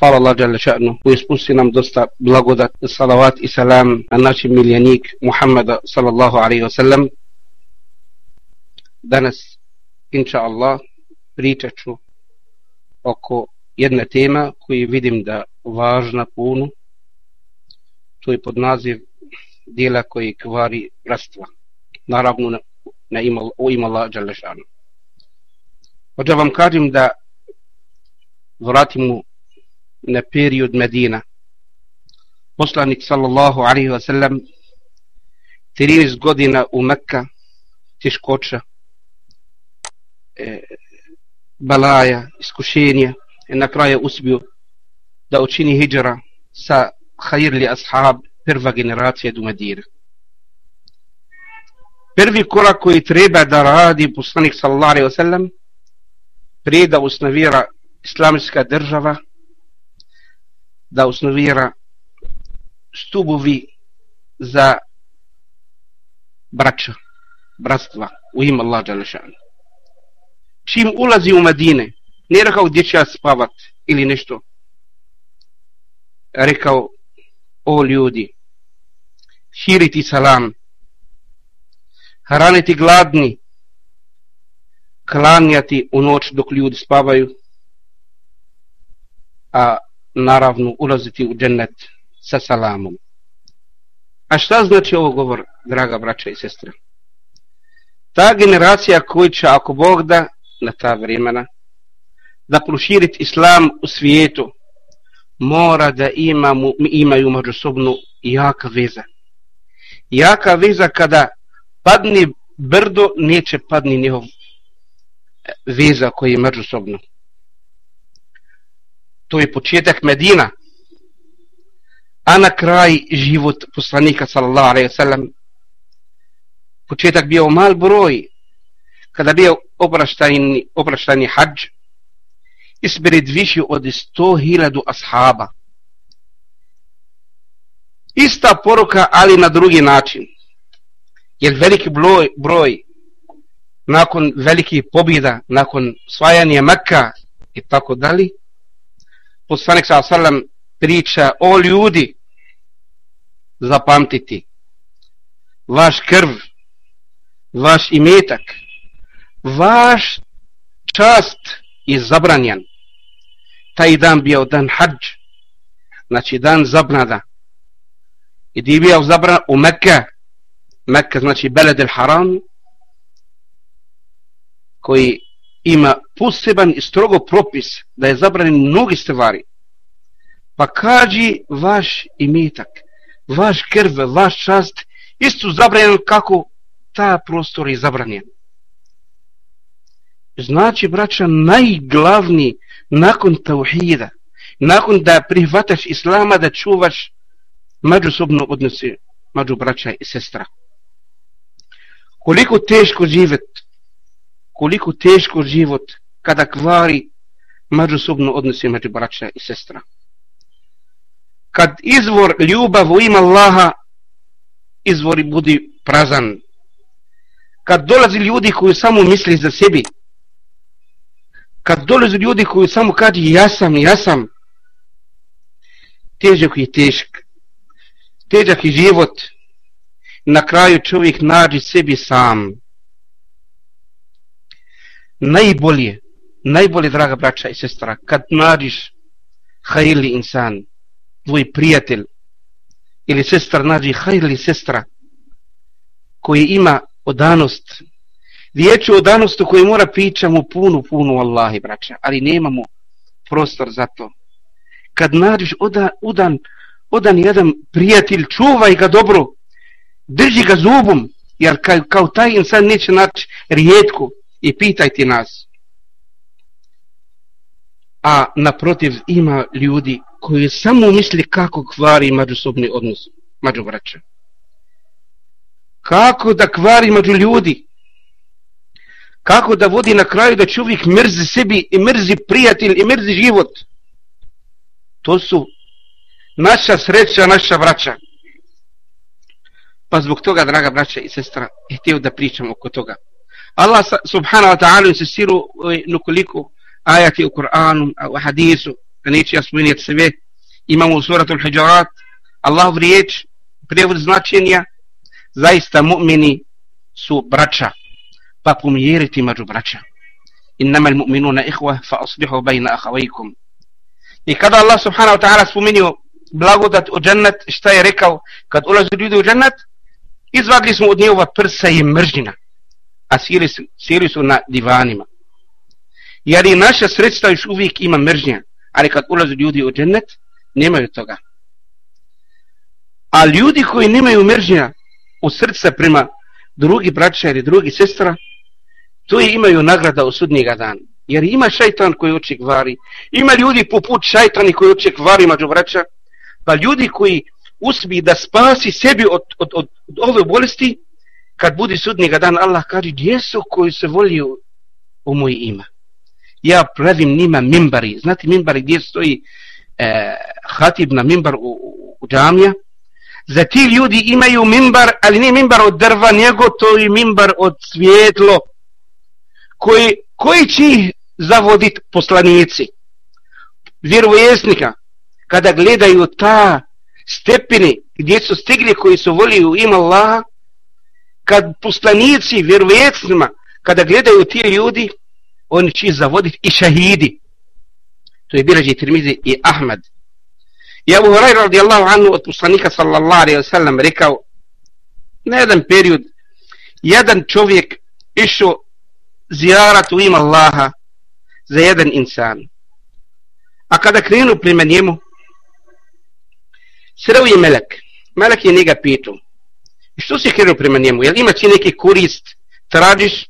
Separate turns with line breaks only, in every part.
Hvala Allah dželle šanu koji spusti nam dosta blagodat, salavat i salam na našem miljenik Muhammeda sallallahu alaihi wa sallam. Danas, inša Allah, pričat ću oko jedne tema koju vidim da važna puno. To je pod naziv dijela koji kvari rastva. Naravno, na, na ima, o ima Allah dželle šanu. Hoće vam kažem da vratimo na period Medina. Poslanik sallallahu alaihi wa sallam 13 godina u Mekka tiškoća e, balaja, iskušenja i e, na kraju uspio da učini hijđara sa hajirli ashab prva generacija do Medina. Prvi korak koji treba da radi poslanik sallallahu alaihi wa sallam prije da usnavira islamska država da osnovira stubovi za braća, bratstva u ime Allah Đalešanu. Čim ulazi u Madine, ne rekao gdje će spavat ili nešto, rekao, o ljudi, širiti salam, hraniti gladni, klanjati u noć dok ljudi spavaju, a naravno ulaziti u džennet sa salamom. A šta znači ovo govor, draga braća i sestre? Ta generacija koji će, ako Bog da, na ta vremena, da proširit islam u svijetu, mora da ima, imaju međusobnu jaka veza. Jaka veza kada padni brdo, neće padni njihov veza koji je međusobno to je početak Medina, a na kraj život poslanika sallallahu alaihi wasallam. početak bio mal broj, kada bio obraštani, obraštani hađ, ispred više od sto hiladu ashaba. Ista poruka, ali na drugi način. Jer veliki broj, broj nakon velikih pobjeda, nakon svajanja Mekka i tako dalje, poslanik sa sallam priča o ljudi zapamtiti. Vaš krv vaš imetak vaš čast je zabranjen. Taj dan bio dan hađ znači dan zabnada i di bio zabran? U Mekke. Mekke znači Beled el Haram koji ima poseban i strogo propis da je zabranjen mnogi stvari. Pa kaži vaš imetak, vaš krv, vaš čast, isto zabranjen kako ta prostor je zabranjen. Znači, braća, najglavni nakon tauhida, nakon da prihvataš islama, da čuvaš međusobno odnose među braća i sestra. Koliko teško živjeti koliko teško život kada kvari međusobno odnose među braća i sestra. Kad izvor ljubav u ima Allaha, izvori budi prazan. Kad dolazi ljudi koji samo misli za sebi, kad dolazi ljudi koji samo kaže ja sam, ja sam, težak je tešk. Težak je život. Na kraju čovjek nađe sebi sam najbolje, najbolje, draga braća i sestra, kad nađiš hajli insan, tvoj prijatelj, ili sestra nađi hajli sestra, koji ima odanost, vijeću odanost u kojoj mora pričamo punu, punu Allahi, braća, ali nemamo prostor za to. Kad nađiš odan, odan, odan jedan prijatelj, čuvaj ga dobro, drži ga zubom, jer kao, kao taj insan neće naći rijetku, i pitajte nas. A naprotiv ima ljudi koji samo misli kako kvari međusobni odnos među vraća. Kako da kvari među ljudi? Kako da vodi na kraju da čovjek mrzi sebi i mrzi prijatelj i mrzi život? To su naša sreća, naša vraća. Pa zbog toga, draga braća i sestra, htio da pričam oko toga. Allah subhanahu wa ta'ala insistiru nekoliko ajati u Kur'anu, u hadisu, neću ja spominjati sve, imamo u suratul Hujurat, Allah riječ, prijevod značenja, zaista mu'mini su braća, pa pomjeriti među braća. Innama al-mu'minuna ihwa fa aslihu bayna akhawaykum. I kada Allah subhanahu wa ta'ala spominio blagodat u džennet, šta je rekao kad ulazi ljudi u džennet? izvagli smo od njegova prsa i mržnjina, a sjeli su, sjeli su na divanima. Jer i naša sredstva još uvijek ima mržnja, ali kad ulaze ljudi u džennet, nemaju toga. A ljudi koji nemaju mržnja u srca prema drugi braća ili drugi sestra, to je imaju nagrada u sudnjega dana. Jer ima šajtan koji uče kvari, ima ljudi poput šajtani koji uče kvari među braća, pa ljudi koji uspije da spasi sebi od, od, od, od ove bolesti, kad budi sudnjega dan, Allah kaže, gdje su koji se volio u moj ima? Ja pravim njima mimbari. Znate mimbari gdje stoji e, hatib na mimbar u, u, u džamija? Za ti ljudi imaju mimbar, ali ne mimbar od drva, nego to je mimbar od svjetlo, koji, koji će ih zavoditi poslanici, vjerovjesnika, kada gledaju ta stepeni gdje su stigli koji su volio ima Allaha, kad poslanici, vjerovijesnima, kada gledaju ti ljudi, oni će zavoditi i šahidi. To je Birađi Tirmizi i Ahmed. I Abu Hurajra radijallahu anhu od poslanika sallallahu alaihi wa sallam rekao na jedan period jedan čovjek išao zijarat u ima Allaha za jedan insan. A kada krenu prema njemu, sreo je melek. Melek je njega pitao. I što si krenuo prema njemu? Jel ima ti neki korist? Tražiš?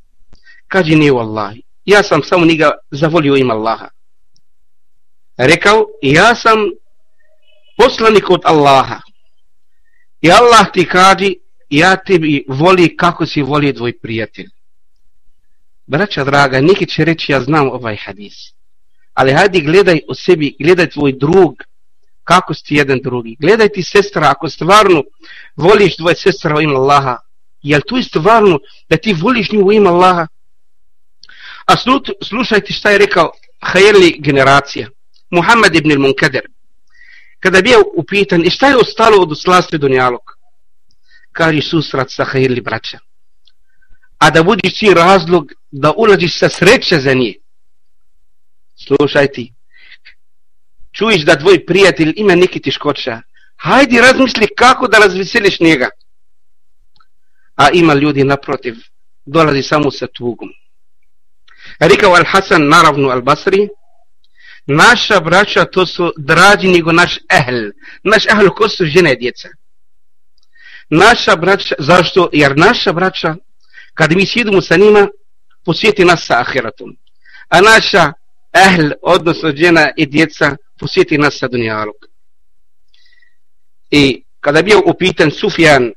Kaži nije u Allahi. Ja sam samo njega zavolio ima Allaha. Rekao, ja sam poslanik od Allaha. I Allah ti kaže, ja tebi voli kako si voli tvoj prijatelj. Braća draga, neki će reći, ja znam ovaj hadis. Ali hajde gledaj o sebi, gledaj tvoj drug, kako ste jedan drugi. Gledaj ti sestra, ako stvarno voliš dvoje sestra u ime Allaha, jel tu je stvarno da ti voliš nju u ime Allaha? A slušajte šta je rekao Hajerli generacija, Muhammed ibn al-Munkader. Kada bio upitan, i šta je ostalo od slasti Dunjalog? Kaži susrat sa Hajerli braća. A da budiš ti razlog da ulaziš sa sreće za nje. Slušajte, čuješ da tvoj prijatelj ima neki tiškoća, hajdi razmisli kako da razveseliš njega. A ima ljudi naprotiv, dolazi samo sa tugom. Rekao Al-Hasan, naravno Al-Basri, naša braća to su drađi nego naš ehl. Naš ehl ko su žene i djeca. Naša braća, zašto? Jer naša braća, kad mi sjedimo sa njima, posjeti nas sa ahiratom. A naša ehl, odnosno žena i djeca, posjeti nas sa dunjalog. I kada bio upitan Sufjan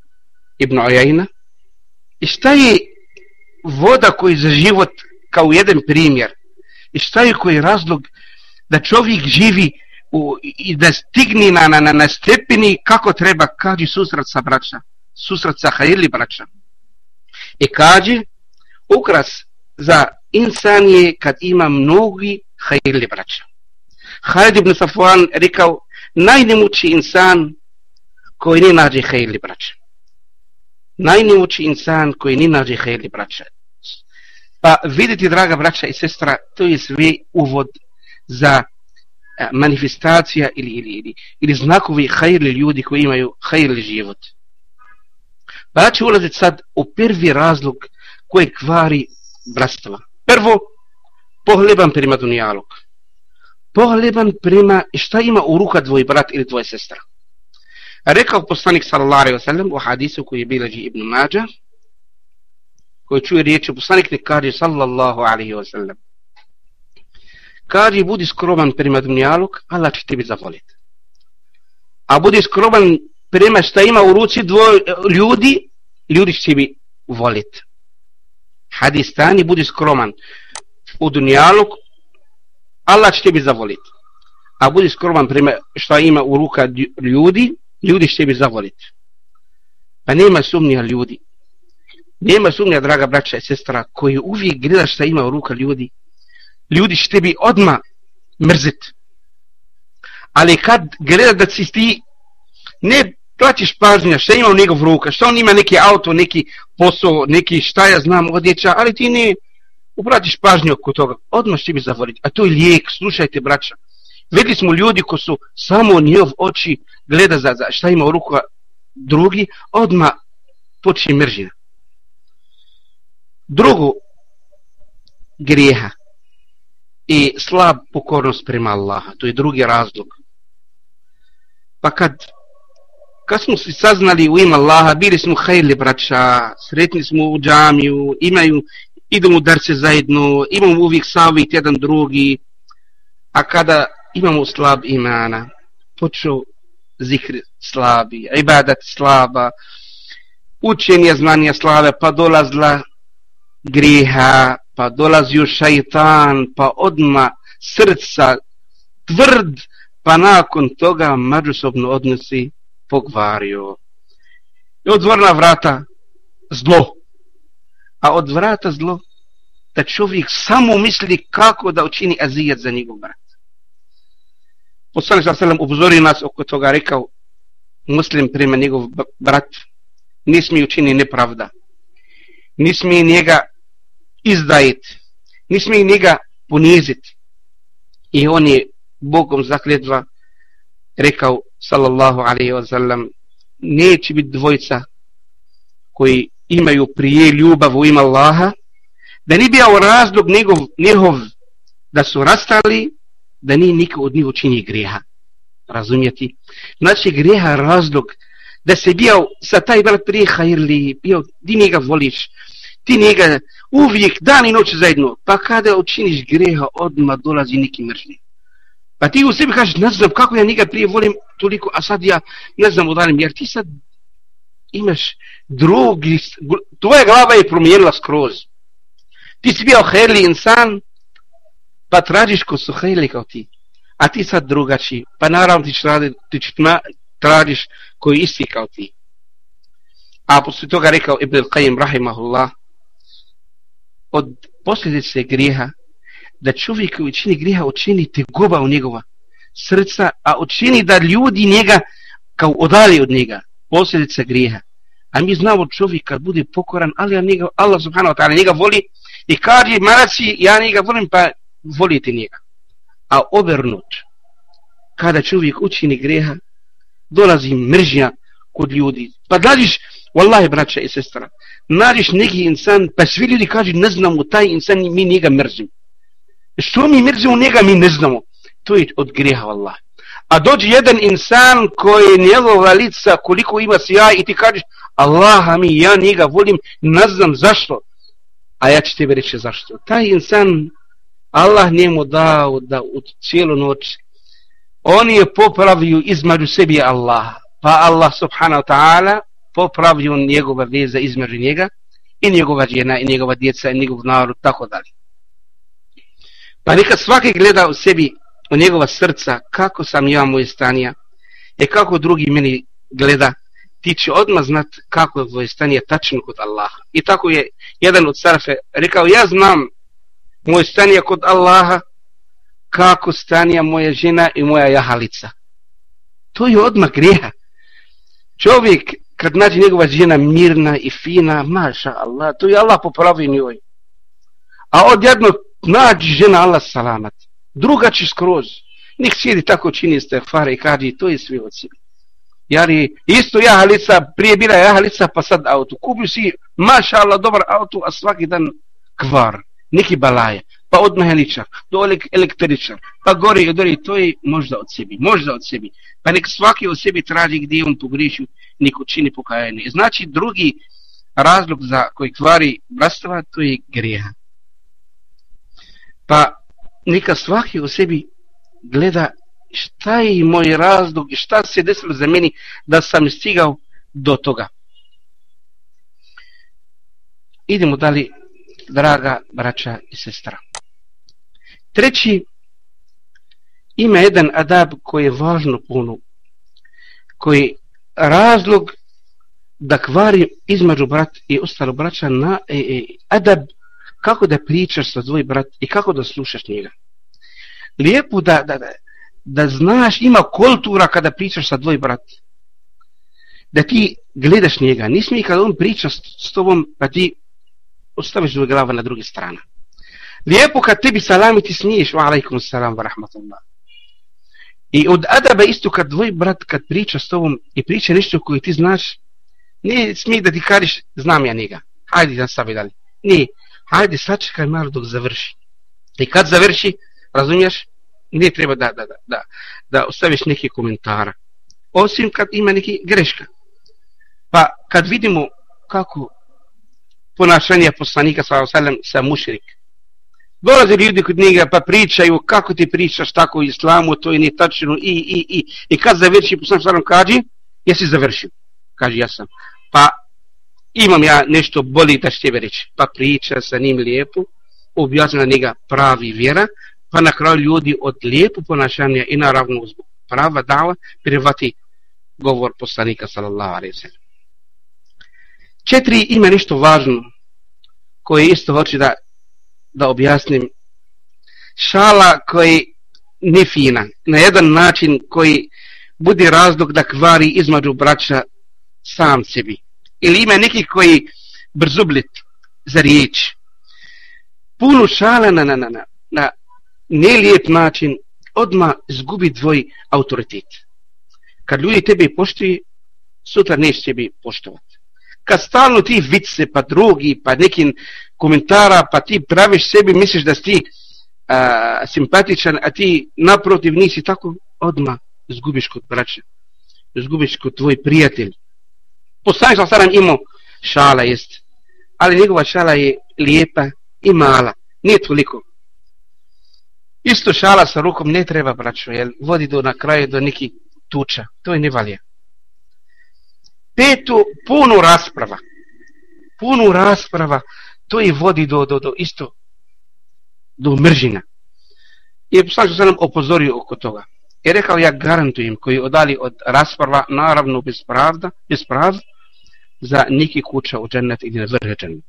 ibn Ojajna, i šta je voda koji za život kao jedan primjer, i šta je koji razlog da čovjek živi u, i da stigni na, na, na, na stepeni kako treba, kaži susret sa braća, susret sa hajili braća. I kaži, ukras za insan je kad ima mnogi hajili braća. Halid ibn Safwan rekao, najnemući insan koji ne nađe hajili braća. Najnemući insan koji ne nađe hajili braća. Pa vidite, draga braća i sestra, to je sve uvod za e, manifestacija ili, ili, ili, ili znakovi hajili ljudi koji imaju hajili život. Pa ja ću ulaziti sad u prvi razlog koji kvari bratstva. Prvo, pohleban prema dunijalog. Pohleban prema šta ima u ruka tvoj brat ili tvoja sestra. Rekao poslanik sallallahu alaihi wa sallam u hadisu koji je bilađi Ibn Mađa, koji čuje riječi poslanik ne kaže sallallahu alaihi wa sallam. Kaže, budi skroman prema dunjaluk, Allah će tebi zavoliti. A budi skroman prema šta ima u ruci dvoj ljudi, ljudi će tebi voliti hadis tani budi skroman u dunjaluk Allah će tebi zavoliti a budi skroman prema što ima u ruka ljudi ljudi će tebi zavoliti pa nema sumnija ljudi. Nema sumnija draga braća i sestra koji uvijek gleda što ima u ruka ljudi. Ljudi će tebi odma mrzit. Ali kad gleda da si ti ne plaćiš pažnja šta ima u njegov ruka, šta on ima neki auto, neki posao, neki šta ja znam odjeća, ali ti ne obratiš pažnju oko toga, odmah će mi zavoriti. A to je lijek, slušajte braća. Vidli smo ljudi ko su samo njov oči gleda za, za šta ima u ruku drugi, odmah počne mržina. Drugo, grijeha i slab pokornost prema Allaha. To je drugi razlog. Pa kad, kad smo se saznali u ime Allaha, bili smo hajli braća, sretni smo u džamiju, imaju, idemo u darce zajedno, imamo uvijek savit jedan drugi, a kada imamo slab imana, počeo zikr slabi, ibadat slaba, učenje znanja slave, pa dolazla griha, pa dolazio šajtan, pa odma srca tvrd, pa nakon toga međusobno odnosi pogvario. I od vrata zlo. A od vrata zlo da čovjek samo misli kako da učini azijet za njegov brat. Poslanik sa selam obzori nas oko toga rekao muslim prema njegov brat ne smije učini nepravda. Ne smije njega izdajiti. Ne smije njega poniziti. I on je Bogom zakljedva rekao sallallahu alaihi wa sallam neće biti dvojca koji imaju prije ljubav u ima Allaha da ni bio razlog njegov, njegov da su rastali da ni niko od njih učini grijeha Razumjeti? znači grijeha razlog da se bio sa taj brat prije hajrli bio, ti njega voliš ti njega uvijek dan i noć zajedno pa kada učiniš greha odma dolazi neki mržni Pa ti u sebi kažeš, ne znam kako ja njega prije volim toliko, a sad ja ne znam odalim, jer ti sad imaš drugi, tvoja glava je promijenila skroz. Ti si bio heli insan, pa tražiš ko su heli kao ti. A ti sad drugači, pa naravno ti, tradi, ti tražiš koji isti kao ti. A posle toga rekao Ibn Qayyim rahimahullah, od posljedice grijeha da čovjek koji čini griha učini te guba u njegova srca, a učini da ljudi njega kao odali od njega, posljedica grijeha. A mi znamo čovjek kad bude pokoran, ali ja njega, Allah subhanahu wa ta'ala njega voli i kaže, maraci, ja njega volim, pa volite njega. A obernut, kada čovjek učini greha, dolazi mržnja kod ljudi. Pa dađiš, wallahi braća i sestra, nadiš neki insan, pa svi ljudi kažu ne znamo taj insan, mi njega mrzimo. Što mi mrzimo njega, mi ne znamo. To je od greha, wallahi. A dođe jedan insan koji njegova lica koliko ima sjaj i ti kažeš Allaha mi, ja njega volim, ne znam zašto. A ja ću tebi reći zašto. Taj insan, Allah njemu dao da u cijelu noć, on je popravio između sebi Allah. Pa Allah subhanahu ta'ala popravio njegova veza između njega i njegova žena i njegova djeca i njegov narod, tako dalje. Pa neka svaki gleda u sebi, u njegova srca, kako sam ja moje stanija, i kako drugi meni gleda, ti će odmah znat kako je tvoje stanje tačno kod Allaha. I tako je jedan od sarfe rekao, ja znam moje stanje kod Allaha, kako stanija moja žena i moja jahalica. To je odmah grijeha. Čovjek, kad nađe njegova žena mirna i fina, maša Allah, to je Allah popravi njoj. A odjedno nađe žena Allah salamat. Druga će skroz. Nek sjedi tako čini ste fare i kaže to je sve od sebe. Jari, isto jahalica, prije bila jahalica, pa sad auto. Kupio si, maša Allah, dobar auto, a svaki dan kvar. Neki balaje. Pa od mehaničar, do električar, pa gori i gori, to je možda od sebi, možda od sebi. Pa nek svaki od sebi traži gdje on pogriješio, neko čini pokajanje. Znači, drugi razlog za koji kvari bratstva, to je grijeha pa neka svaki u sebi gleda šta je moj razlog i šta se desilo za meni da sam stigao do toga. Idemo dalje, draga braća i sestra. Treći ima jedan adab koji je važno puno, koji razlog da kvari između brat i ostalo braća na e, e, adab kako da pričaš sa tvoj brat i kako da slušaš njega. Lijepo da, da, da, da znaš ima kultura kada pričaš sa dvoj brat. Da ti gledaš njega. Nismi kada on priča s tobom, pa ti ostaviš dvoj glava na druge strane. Lijepo kad tebi salami ti smiješ, wa alaikum salam wa rahmatullah. I od adaba isto kad tvoj brat kad priča s tobom i priča nešto koje ti znaš, ne smije da ti kariš, znam ja njega. Hajde da stavi dalje. Ne, hajde sačekaj malo dok završi. I kad završi, razumiješ, ne treba da, da, da, da, da ostaviš neki komentara. Osim kad ima neki greška. Pa kad vidimo kako ponašanje poslanika sa, sa mušrik, dolaze ljudi kod njega pa pričaju kako ti pričaš tako u islamu, to je netačno tačno i, i, i, i kad završi poslanik sa kaže, jesi završio? Kaže, ja sam. Pa imam ja nešto bolje da što tebe reći. Pa priča sa njim lijepo, objasna njega pravi vjera, pa na kraju ljudi od lijepo ponašanja i naravno zbog prava dava privati govor poslanika sallallahu alaihi sallam. Četiri ima nešto važno koje isto hoću da, da objasnim. Šala koji ne fina, na jedan način koji bude razlog da kvari između braća sam sebi. Ili ima neki koji brzublit za riječ. Puno šala na, na, na, na, na nelijep način odma zgubi tvoj autoritet. Kad ljudi tebi poštuju, sutra neće tebi poštovati. Kad stalno ti vice, pa drugi, pa nekim komentara, pa ti praviš sebi, misliš da si ti a, simpatičan, a ti naprotiv nisi tako, odma zgubiš kod braća. Zgubiš kod tvoj prijatelj. Poslanik sa saran imao šala jest, ali njegova šala je lijepa i mala, nije toliko. Isto šala sa rukom ne treba, braćo, jer vodi do na kraju do neki tuča. To je nevalija. Petu, puno rasprava. Puno rasprava, to je vodi do, do, do isto, do mržina. I poslanik sa nam opozorio oko toga. I rekao, ja garantujem, koji odali od rasprava, naravno bez pravda, bez pravda, za neki kuća u džennet ili na vrhe džennet.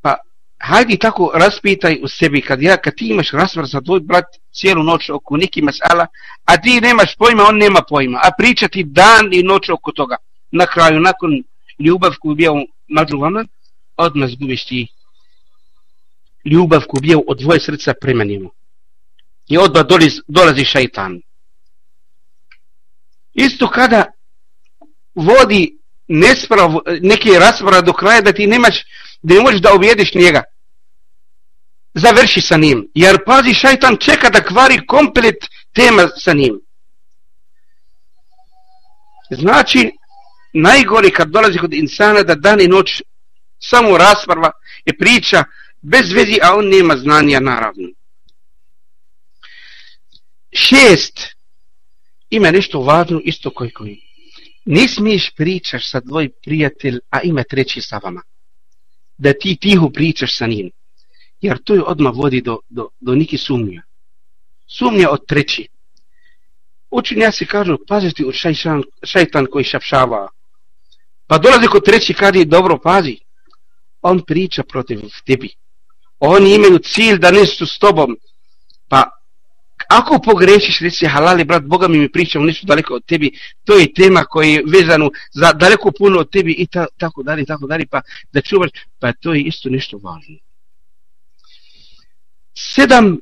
Pa, hajdi tako raspitaj u sebi, kad, ja, kad ti imaš rasprav za tvoj brat cijelu noć oko neki masala, a ti nemaš pojma, on nema pojma, a pričati dan i noć oko toga. Na kraju, nakon ljubav koju bio među vama, odmah zgubiš ti ljubav koju bio od dvoje srca prema njemu. I odba dolazi, dolazi šajtan. Isto kada vodi nesprav, neke rasprava do kraja da ti nemaš, da ne možeš da objediš njega. Završi sa njim. Jer pazi šajtan čeka da kvari komplet tema sa njim. Znači, najgori kad dolazi kod insana da dan i noć samo rasprava i priča bez vezi, a on nema znanja naravno. Šest. Ima nešto važno isto koji koji ne smiješ pričaš sa tvoj prijatelj, a ima treći sa vama. Da ti tiho pričaš sa njim. Jer to je odmah vodi do, do, do niki sumnja. Sumnja od treći. Učenjaci kažu, paziti od šajtan, šajtan koji šapšava. Pa dolazi kod treći kad je dobro pazi. On priča protiv tebi. Oni imaju cilj da nešto s tobom. Pa ako pogrešiš, reci halali, brat, Boga mi mi pričamo, nešto daleko od tebi, to je tema koja je vezana za daleko puno od tebi i ta, tako dalje, tako dalje, pa da čuvaš, pa to je isto nešto važno. Sedam,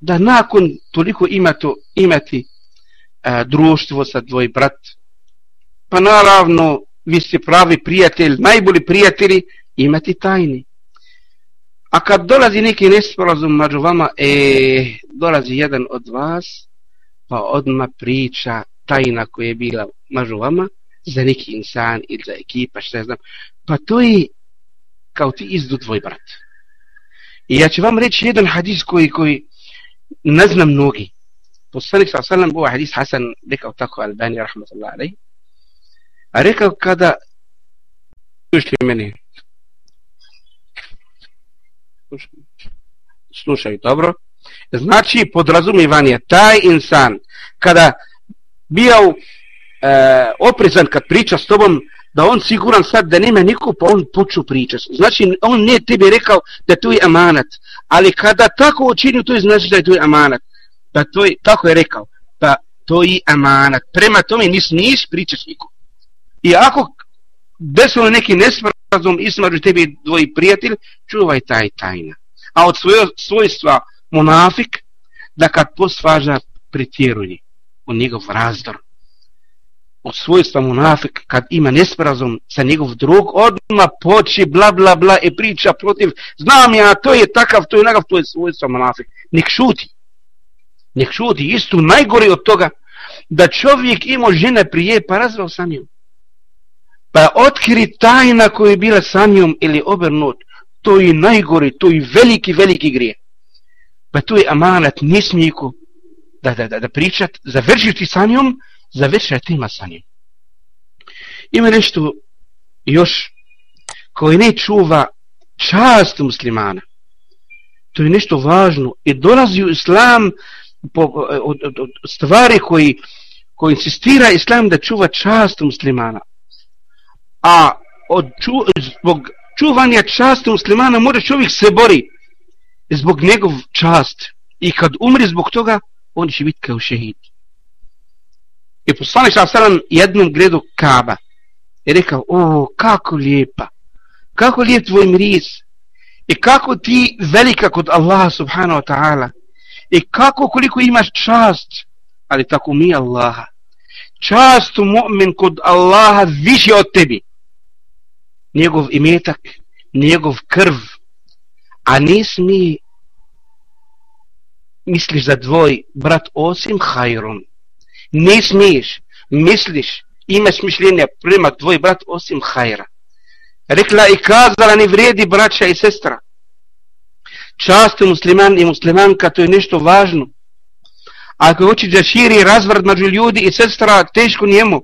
da nakon toliko ima to, imati a, društvo sa tvoj brat, pa naravno, vi ste pravi prijatelj, najbolji prijatelji, imati tajni. A kad dolazi neki nesporazum među vama, e, dolazi jedan od vas, pa odma priča tajna koja je bila među vama, za neki insan ili za ekipa, šta ne znam, pa to je kao ti izdu tvoj brat. I ja ću vam reći jedan hadis koji, koji ne znam mnogi. Poslanik sa sallam, ovo hadis Hasan rekao tako Albani, rahmatullahi alaih, a rekao kada, slušaj meni, slušaj dobro, znači podrazumivanje, taj insan, kada bio e, oprezan kad priča s tobom, da on siguran sad da nema niko, pa on poču priča. Znači, on nije tebi rekao da tu je amanat, ali kada tako učinio, to je znači da je tu je amanat. Da to je, tako je rekao, pa to je amanat. Prema tome nis nis pričaš nikom. I ako desilo neki razum između tebi dvoji prijatelj, čuvaj taj tajna. A od svoje, svojstva monafik, da kad posvaža pretjeruje u njegov razdor. Od svojstva monafik, kad ima nesporazum sa njegov drug, odmah poči bla bla bla i priča protiv, znam ja, to je takav, to je nagav, to je svojstva monafik. Nek šuti. Nek šuti. Isto najgori od toga, da čovjek imao žene prije pa razvao sa njom pa otkri tajna koja je bila sa njom ili obrnut, to je najgori, to je veliki, veliki grije. Pa to je amanat, ne smijeku da, da, da, da pričat, završiti sa njom, završati ima sa njom. Ima nešto još koje ne čuva čast muslimana. To je nešto važno. I dolazi u islam po, od, od, od stvari koji, koji insistira islam da čuva čast muslimana a od ču, zbog čuvanja časti muslimana mora čovjek se bori zbog njegov čast. I kad umri zbog toga on će biti kao šehid. I poslani sa salam jednom gredu kaba i rekao o kako lijepa kako lijep tvoj miris i kako ti velika kod Allaha subhanahu wa ta'ala i kako koliko imaš čast. Ali tako mi Allaha. Čast mu'min kod Allaha više od tebi njegov imetak, njegov krv, a ne smije misliš za dvoj brat osim hajrom. Ne smiješ, misliš, imaš mišljenja prema tvoj brat osim hajra. Rekla i kazala ne vredi braća i sestra. Čast musliman i muslimanka to je nešto važno. Ako hoće da širi razvrat među ljudi i sestra, teško njemu.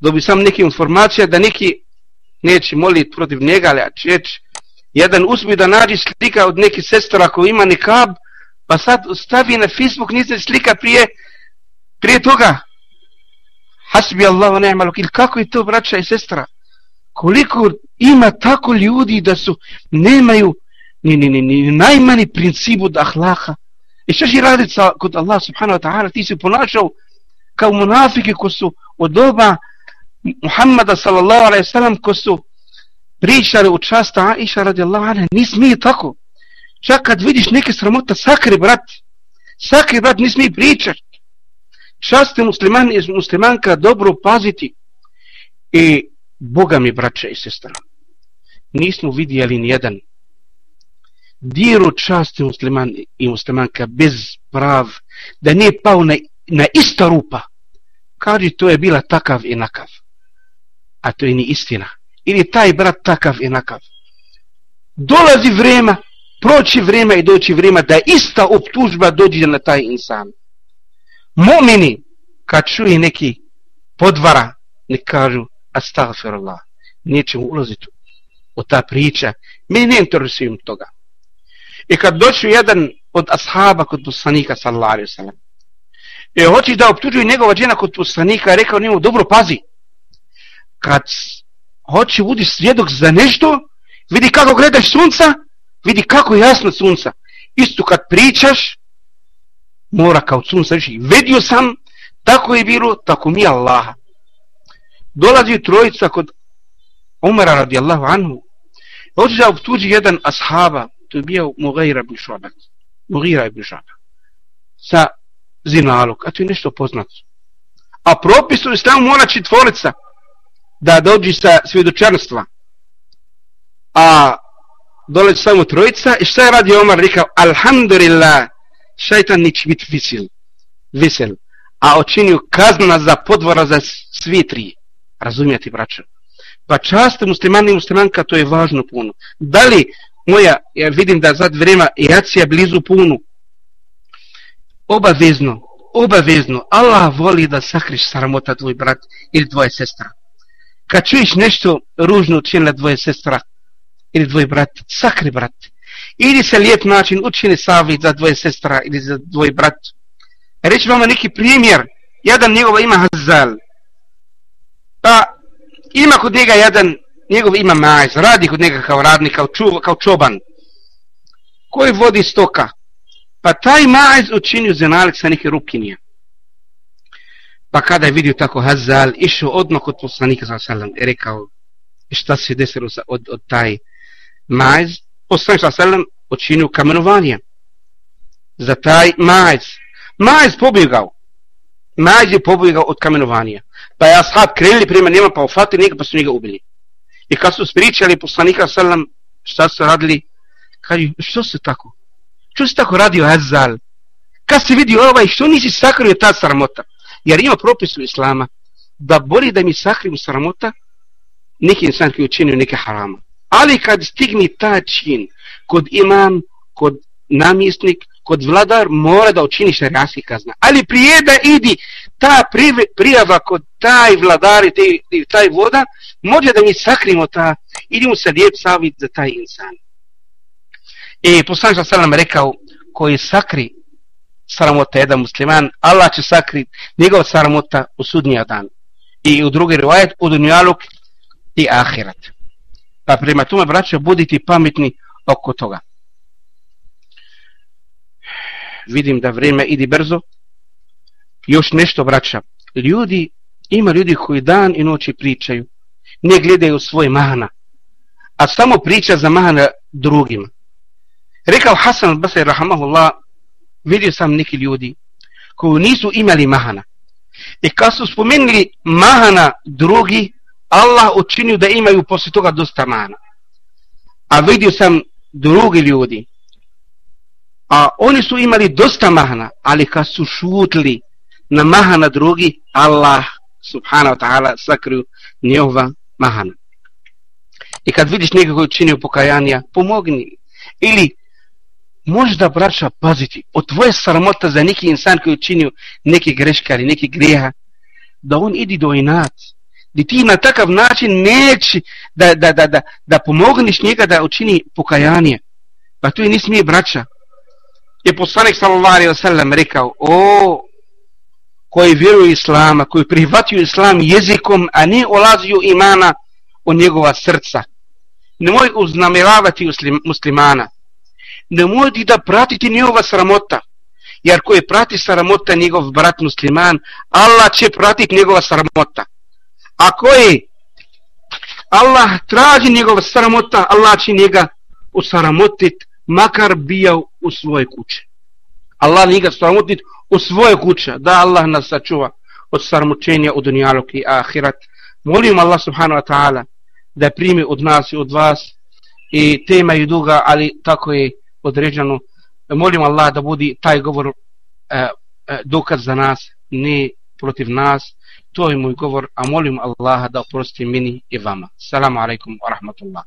Dobi sam neke informacije da neki neće moliti protiv njega, ali će jedan uzmi da nađi slika od neke sestra koja ima nikab, pa sad stavi na Facebook nize slika prije, prije toga. Hasbi Allah, ne malo, ili kako je to braća i sestra? Koliko ima tako ljudi da su, nemaju ni, ni, ni, ni najmani principu od ahlaha. I što će raditi sa, kod Allah subhanahu wa ta'ala, ti se ponašao kao munafike ko su od doba Muhammada sallallahu alaihi sallam ko su pričali u časta Aisha radijallahu anha, ni smije tako. Čak kad vidiš neke sramota, sakri brat, sakri brat, nismi smije pričat. Časti musliman i muslimanka dobro paziti. I Boga mi, braće i sestra, nismo vidjeli nijedan diru časti musliman i muslimanka bez prav, da nije pao na, na ista rupa. Kaži, to je bila takav i nakav a to je ni istina. Ili taj brat takav i nakav. Dolazi vrema, proći vrema i doći vrema da ista optužba dođe na taj insan. Momini, kad čuje neki podvara, ne kažu, astagfirullah, nećemo ulaziti u ta priča, mi ne interesujem toga. I kad doću jedan od ashaba kod poslanika, sallallahu alaihi sallam, i e, hoćeš da optužuje njegova žena kod poslanika, rekao njemu, dobro pazi, kad hoće budi svjedok za nešto, vidi kako gledaš sunca, vidi kako je jasno sunca. Isto kad pričaš, mora kao sunca reći, vidio sam, tako je bilo, tako mi Allaha. Dolazi trojica kod Umara radijallahu anhu, hoće da obtuđi jedan ashaba, to je bio Mughira ibn Šuabat, Mughira ibn Šuabat, sa zinalog, a to je nešto poznato. A propis u islamu mora četvorica, da dođi sa svjedočanstva. A dole samo trojica i šta je radio Omar? Rekao Alhamdulillah šajtan neće biti visil, visel a očinio kazna za podvora za svi tri. Razumijete braćo? Pa čast muslimani i muslimanka to je važno puno. Da li moja ja vidim da zad vrema jacija blizu punu, obavezno obavezno. Allah voli da sakriš sramota tvoj brat ili tvoje sestra kad čuješ nešto ružno učinila dvoje sestra ili dvoje brata, sakri brat. Ili se lijep način učini savit za dvoje sestra ili za dvoje brat. Reći vam neki primjer, jedan njegova ima Hazal. Pa ima kod njega jedan, njegov ima majz, radi kod njega kao radnik, kao, čuv, kao čoban. Koji vodi stoka. Pa taj majz učinio zenalik sa neke rukinije. Pa kada je vidio tako Hazal, išao odmah kod poslanika sa sallam i rekao šta se desilo sa, od, od taj majz. Poslanik sa sallam učinio kamenovanje za taj majz. Majz pobjegao. Majz je pobjegao od kamenovanja. Pa je ashab krenuli prema njema pa ufatili njega pa su njega ubili. I kad su spričali poslanika sallam šta su radili, kaže što se tako? Što se tako radio Hazal? Kad si vidio ovaj, što nisi sakrio ta sramota? Jer ima propis u Islama da boli da mi sakrim sramota neki insan koji učinio neke harama. Ali kad stigni ta čin kod imam, kod namjesnik, kod vladar, mora da učini šarijanski kazna. Ali prije da idi ta prijava kod taj vladar i taj voda, može da mi sakrimo ta, idimo se lijep savit za taj insan. E, poslanik sa nam rekao, koji sakri sramota jedan musliman, Allah će sakriti njegov sramota u sudnija dan. I u drugi rivajet, u dunjaluk i ahirat. Pa prema tome, braće, budite pametni oko toga. Vidim da vrijeme ide brzo. Još nešto, braća. Ljudi, ima ljudi koji dan i noći pričaju. Ne gledaju svoj mahana. A samo priča za mahana drugima. Rekao Hasan al-Basri rahmahullah, vidio sam neki ljudi koji nisu imali mahana. I kad su spomenuli mahana drugi, Allah učinio da imaju posle toga dosta mahana. A vidio sam drugi ljudi, a oni su imali dosta mahana, ali kad su šutili na mahana drugi, Allah subhanahu wa ta'ala sakriju njihova mahana. I kad vidiš nekako učinio pokajanja, pomogni. Ili možda braća paziti od tvoje sramota za neki insan koji učinio neke greške ili neke greha da on idi do inat. Da ti na takav način neći da, da, da, da, da pomogniš njega da učini pokajanje. Pa tu i nis mi braća. Je poslanik sallallahu alaihi wa sallam rekao o koji vjeruju islama koji prihvatio islam jezikom a ne olazio imana u njegova srca. Nemoj uznamiravati muslimana ne modi da pratiti njegova sramota. Jer ko je prati sramota njegov brat musliman, Allah će pratiti njegova sramota. A koji Allah traži njegova sramota, Allah će njega usramotit, makar bijao u svoje kuće. Allah njega sramotit u svoje kuće, da Allah nas sačuva od sramočenja u dunjalog i ahirat. Molim Allah subhanahu wa ta'ala da primi od nas i od vas i tema je duga, ali tako je određeno. Molim Allah da budi taj govor e, e, dokaz za nas, ne protiv nas. To je moj govor, a molim Allaha da oprosti meni i vama. Salamu alaikum wa rahmatullah.